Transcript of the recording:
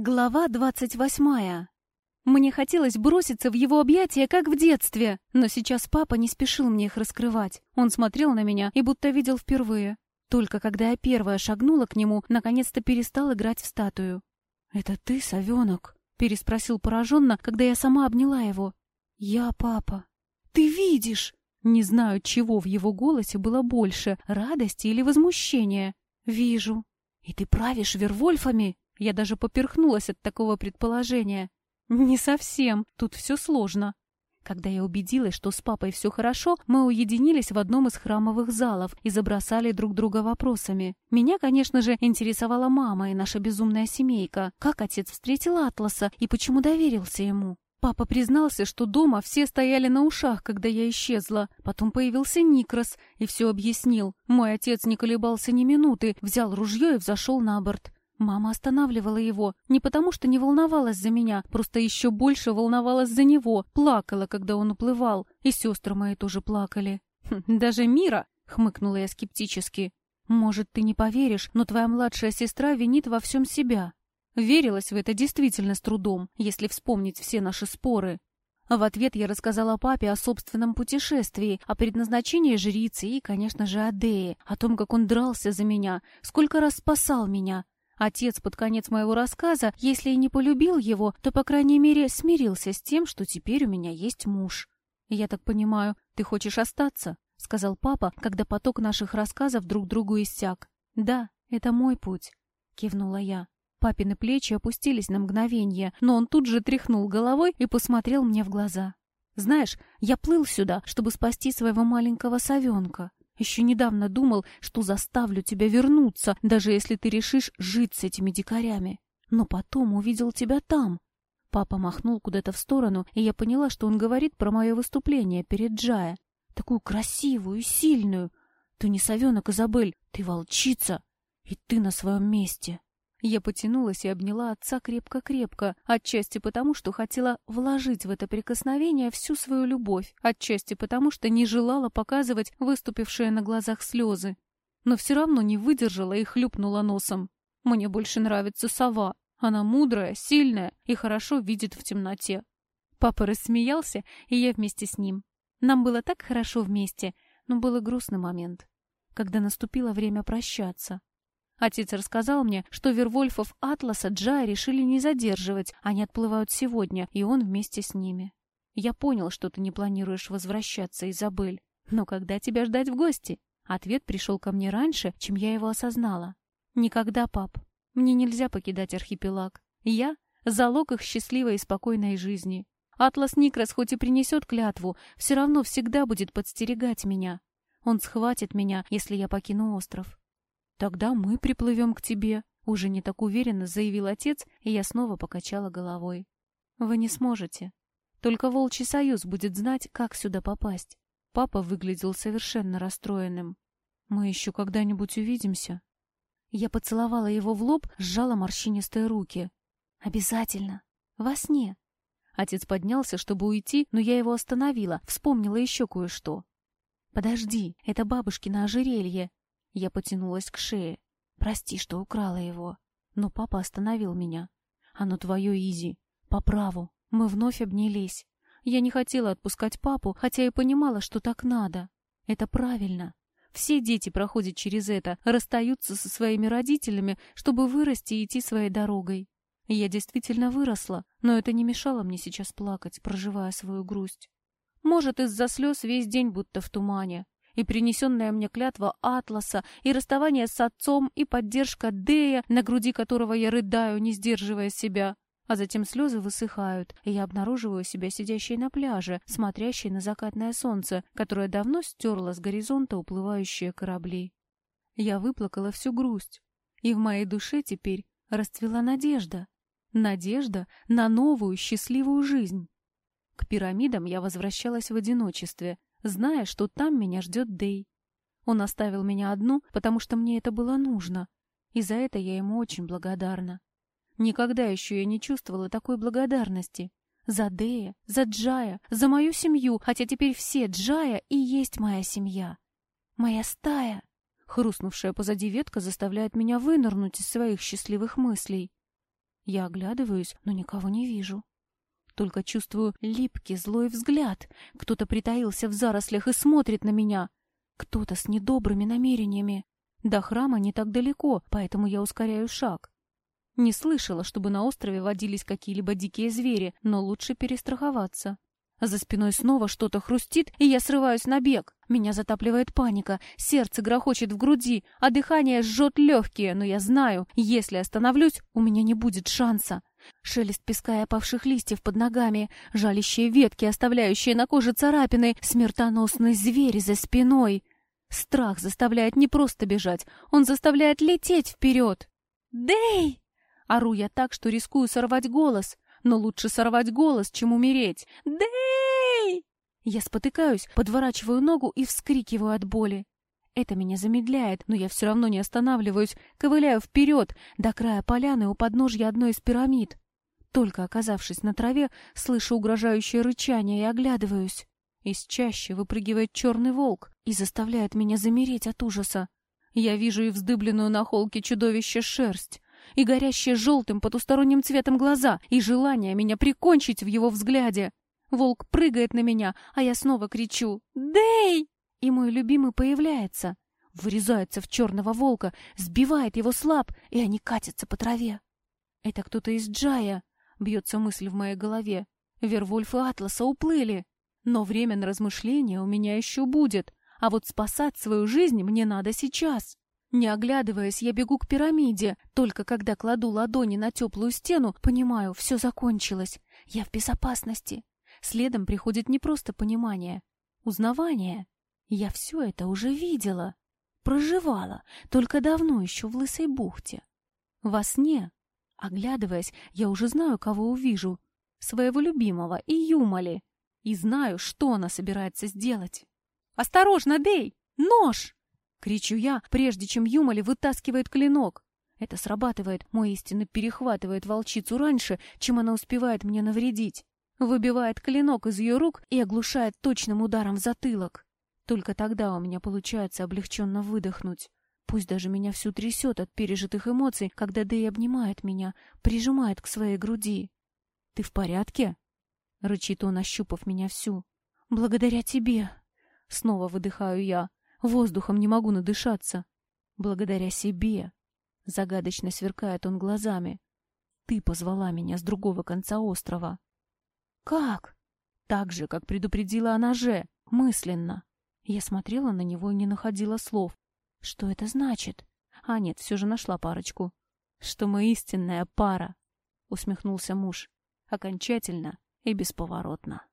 Глава двадцать восьмая. Мне хотелось броситься в его объятия, как в детстве, но сейчас папа не спешил мне их раскрывать. Он смотрел на меня и будто видел впервые. Только когда я первая шагнула к нему, наконец-то перестал играть в статую. «Это ты, совенок?» — переспросил пораженно, когда я сама обняла его. «Я папа». «Ты видишь?» Не знаю, чего в его голосе было больше, радости или возмущения. «Вижу». «И ты правишь Вервольфами?» Я даже поперхнулась от такого предположения. Не совсем, тут все сложно. Когда я убедилась, что с папой все хорошо, мы уединились в одном из храмовых залов и забросали друг друга вопросами. Меня, конечно же, интересовала мама и наша безумная семейка. Как отец встретил Атласа и почему доверился ему? Папа признался, что дома все стояли на ушах, когда я исчезла. Потом появился Никрос и все объяснил. Мой отец не колебался ни минуты, взял ружье и взошел на борт. Мама останавливала его не потому, что не волновалась за меня, просто еще больше волновалась за него, плакала, когда он уплывал, и сестры мои тоже плакали. «Хм, «Даже Мира?» — хмыкнула я скептически. «Может, ты не поверишь, но твоя младшая сестра винит во всем себя». Верилась в это действительно с трудом, если вспомнить все наши споры. В ответ я рассказала папе о собственном путешествии, о предназначении жрицы и, конечно же, о Дее, о том, как он дрался за меня, сколько раз спасал меня, Отец под конец моего рассказа, если и не полюбил его, то, по крайней мере, смирился с тем, что теперь у меня есть муж. «Я так понимаю, ты хочешь остаться?» — сказал папа, когда поток наших рассказов друг другу иссяк. «Да, это мой путь», — кивнула я. Папины плечи опустились на мгновение, но он тут же тряхнул головой и посмотрел мне в глаза. «Знаешь, я плыл сюда, чтобы спасти своего маленького совенка. Еще недавно думал, что заставлю тебя вернуться, даже если ты решишь жить с этими дикарями. Но потом увидел тебя там. Папа махнул куда-то в сторону, и я поняла, что он говорит про мое выступление перед Джая. Такую красивую сильную. Ты не совенок, Изабель, ты волчица, и ты на своем месте. Я потянулась и обняла отца крепко-крепко, отчасти потому, что хотела вложить в это прикосновение всю свою любовь, отчасти потому, что не желала показывать выступившие на глазах слезы. Но все равно не выдержала и хлюпнула носом. Мне больше нравится сова. Она мудрая, сильная и хорошо видит в темноте. Папа рассмеялся, и я вместе с ним. Нам было так хорошо вместе, но был грустный момент, когда наступило время прощаться. Отец рассказал мне, что Вервольфов Атласа Джая решили не задерживать, они отплывают сегодня, и он вместе с ними. Я понял, что ты не планируешь возвращаться, Изабель. Но когда тебя ждать в гости? Ответ пришел ко мне раньше, чем я его осознала. Никогда, пап. Мне нельзя покидать архипелаг. Я — залог их счастливой и спокойной жизни. Атлас Никрос хоть и принесет клятву, все равно всегда будет подстерегать меня. Он схватит меня, если я покину остров. «Тогда мы приплывем к тебе», — уже не так уверенно заявил отец, и я снова покачала головой. «Вы не сможете. Только Волчий Союз будет знать, как сюда попасть». Папа выглядел совершенно расстроенным. «Мы еще когда-нибудь увидимся?» Я поцеловала его в лоб, сжала морщинистые руки. «Обязательно. Во сне». Отец поднялся, чтобы уйти, но я его остановила, вспомнила еще кое-что. «Подожди, это бабушкино ожерелье. Я потянулась к шее. Прости, что украла его. Но папа остановил меня. Оно твое, Изи. По праву. Мы вновь обнялись. Я не хотела отпускать папу, хотя и понимала, что так надо. Это правильно. Все дети проходят через это, расстаются со своими родителями, чтобы вырасти и идти своей дорогой. Я действительно выросла, но это не мешало мне сейчас плакать, проживая свою грусть. Может, из-за слез весь день будто в тумане, и принесенная мне клятва Атласа, и расставание с отцом, и поддержка Дея, на груди которого я рыдаю, не сдерживая себя. А затем слезы высыхают, и я обнаруживаю себя сидящей на пляже, смотрящей на закатное солнце, которое давно стерло с горизонта уплывающие корабли. Я выплакала всю грусть, и в моей душе теперь расцвела надежда. Надежда на новую счастливую жизнь. К пирамидам я возвращалась в одиночестве, зная, что там меня ждет Дэй. Он оставил меня одну, потому что мне это было нужно, и за это я ему очень благодарна. Никогда еще я не чувствовала такой благодарности. За Дэя, за Джая, за мою семью, хотя теперь все Джая и есть моя семья. Моя стая. Хрустнувшая позади ветка заставляет меня вынырнуть из своих счастливых мыслей. Я оглядываюсь, но никого не вижу. Только чувствую липкий злой взгляд. Кто-то притаился в зарослях и смотрит на меня. Кто-то с недобрыми намерениями. До храма не так далеко, поэтому я ускоряю шаг. Не слышала, чтобы на острове водились какие-либо дикие звери, но лучше перестраховаться. За спиной снова что-то хрустит, и я срываюсь на бег. Меня затапливает паника, сердце грохочет в груди, а дыхание жжет легкие, но я знаю, если остановлюсь, у меня не будет шанса. Шелест песка и опавших листьев под ногами, жалящие ветки, оставляющие на коже царапины, смертоносный зверь за спиной. Страх заставляет не просто бежать, он заставляет лететь вперед. «Дэй!» Ору я так, что рискую сорвать голос. Но лучше сорвать голос, чем умереть. «Дэй!» Я спотыкаюсь, подворачиваю ногу и вскрикиваю от боли. Это меня замедляет, но я все равно не останавливаюсь, ковыляю вперед, до края поляны у подножья одной из пирамид. Только оказавшись на траве, слышу угрожающее рычание и оглядываюсь. Из чаще выпрыгивает черный волк и заставляет меня замереть от ужаса. Я вижу и вздыбленную на холке чудовище шерсть, и горящие желтым потусторонним цветом глаза, и желание меня прикончить в его взгляде. Волк прыгает на меня, а я снова кричу «Дэй!» И мой любимый появляется, вырезается в черного волка, сбивает его слаб, и они катятся по траве. Это кто-то из Джая, бьется мысль в моей голове. Вервольф и Атласа уплыли. Но время на размышления у меня еще будет, а вот спасать свою жизнь мне надо сейчас. Не оглядываясь, я бегу к пирамиде. Только когда кладу ладони на теплую стену, понимаю, все закончилось. Я в безопасности. Следом приходит не просто понимание, узнавание. Я все это уже видела, проживала, только давно еще в Лысой бухте. Во сне, оглядываясь, я уже знаю, кого увижу. Своего любимого и Юмали. И знаю, что она собирается сделать. «Осторожно, Дей! Нож!» Кричу я, прежде чем Юмали вытаскивает клинок. Это срабатывает, мой истинно перехватывает волчицу раньше, чем она успевает мне навредить. Выбивает клинок из ее рук и оглушает точным ударом в затылок. Только тогда у меня получается облегченно выдохнуть. Пусть даже меня всю трясет от пережитых эмоций, когда Дэй обнимает меня, прижимает к своей груди. «Ты в порядке?» — рычит он, ощупав меня всю. «Благодаря тебе!» — снова выдыхаю я. Воздухом не могу надышаться. Благодаря себе. Загадочно сверкает он глазами. Ты позвала меня с другого конца острова. Как? Так же, как предупредила о ноже, мысленно. Я смотрела на него и не находила слов. Что это значит? А нет, все же нашла парочку. Что мы истинная пара, усмехнулся муж. Окончательно и бесповоротно.